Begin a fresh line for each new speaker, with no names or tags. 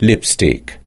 lipstick.